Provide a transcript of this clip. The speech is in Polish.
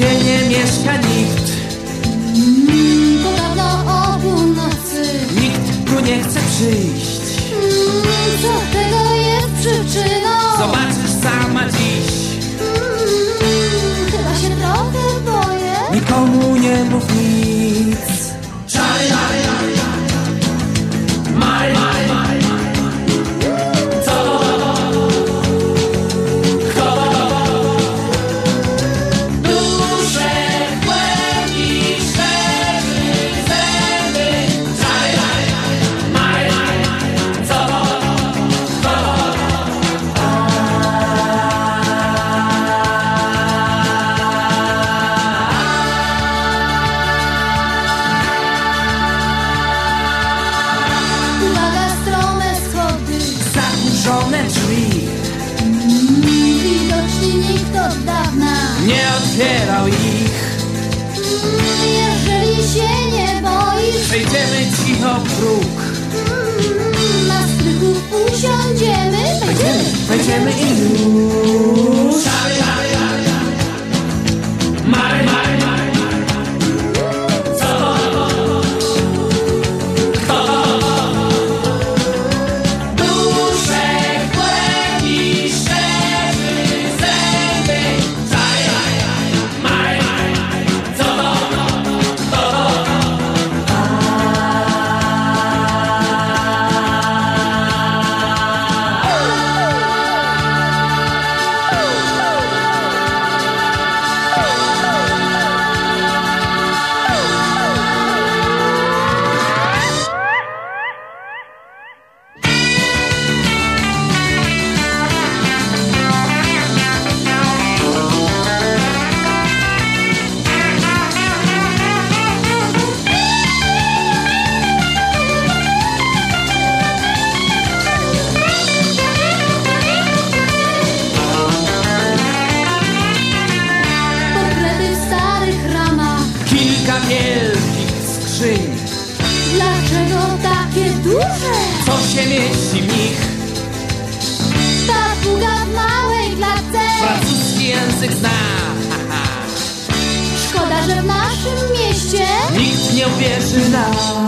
mieszka nikt Mm, Podobno o północy. Nikt tu nie chce przyjść Mm, Co tego jest przyczyną? Zobaczysz sama dziś Mm, Chyba się trochę boję. Nikomu nie mów Mm, Widocznie nikt od dawna. Nie otwierał ich Jeżeli się nie boisz, Przejdziemy cicho próg na strychu usiądziemy. Wejdziemy. Wejdziemy i już Kilka wielkich skrzyń Dlaczego takie duże? Co się mieści w nich Ta fuga w małej klatce. Francuski język zna. Szkoda, że w naszym mieście Nikt nie uwierzy nam